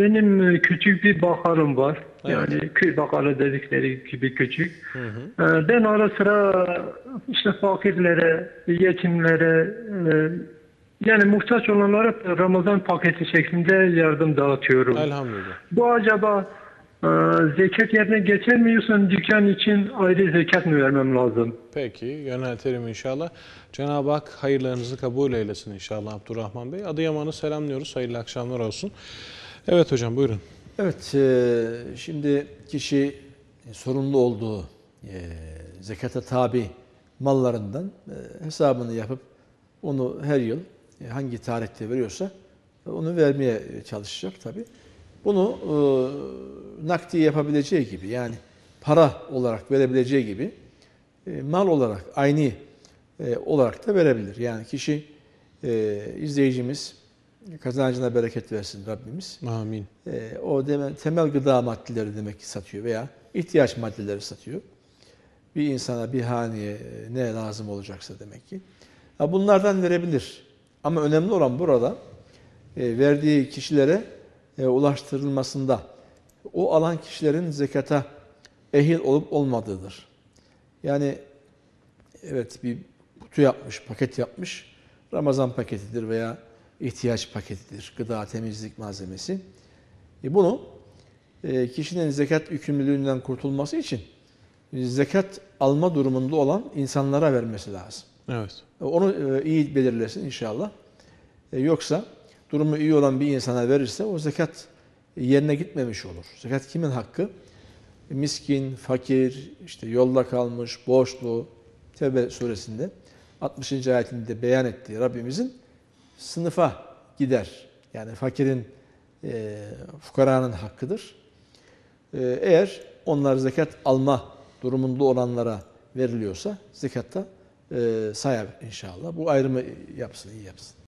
benim e, küçük bir bakarım var. Evet. Yani köy bakarı dedikleri gibi küçük. E, Ben ara sıra işte fakirlere, yetimlere, e, yani muhtaç olanlara Ramazan paketi şeklinde yardım dağıtıyorum. Elhamdülillah. Bu acaba zekat yerine geçemiyorsun dükkan için ayrı zekat mı vermem lazım? Peki yöneltelim inşallah. Cenab-ı Hak hayırlarınızı kabul eylesin inşallah Abdurrahman Bey. Adıyaman'ı selamlıyoruz. Hayırlı akşamlar olsun. Evet hocam buyurun. Evet, e, şimdi kişi e, sorumlu olduğu e, zekata tabi mallarından e, hesabını yapıp onu her yıl hangi tarihte veriyorsa onu vermeye çalışacak tabi. Bunu nakdi yapabileceği gibi yani para olarak verebileceği gibi mal olarak aynı olarak da verebilir. Yani kişi izleyicimiz kazancına bereket versin Rabbimiz. Amin. E, o deme, temel gıda maddeleri demek ki satıyor veya ihtiyaç maddeleri satıyor. Bir insana, bir haneye e, ne lazım olacaksa demek ki. Ha, bunlardan verebilir. Ama önemli olan burada e, verdiği kişilere e, ulaştırılmasında o alan kişilerin zekata ehil olup olmadığıdır. Yani evet bir kutu yapmış, paket yapmış. Ramazan paketidir veya ihtiyaç paketidir. Gıda, temizlik malzemesi. E bunu e, kişinin zekat yükümlülüğünden kurtulması için zekat alma durumunda olan insanlara vermesi lazım. Evet. Onu e, iyi belirlesin inşallah. E, Yoksa durumu iyi olan bir insana verirse o zekat yerine gitmemiş olur. Zekat kimin hakkı? E, Miskin, fakir, işte yolda kalmış, borçlu. Tevbe suresinde 60. ayetinde beyan ettiği Rabbimizin sınıfa gider. Yani fakirin, e, fukaranın hakkıdır. E, eğer onlar zekat alma durumunda olanlara veriliyorsa zekatta e, sayar inşallah. Bu ayrımı yapsın, iyi yapsın.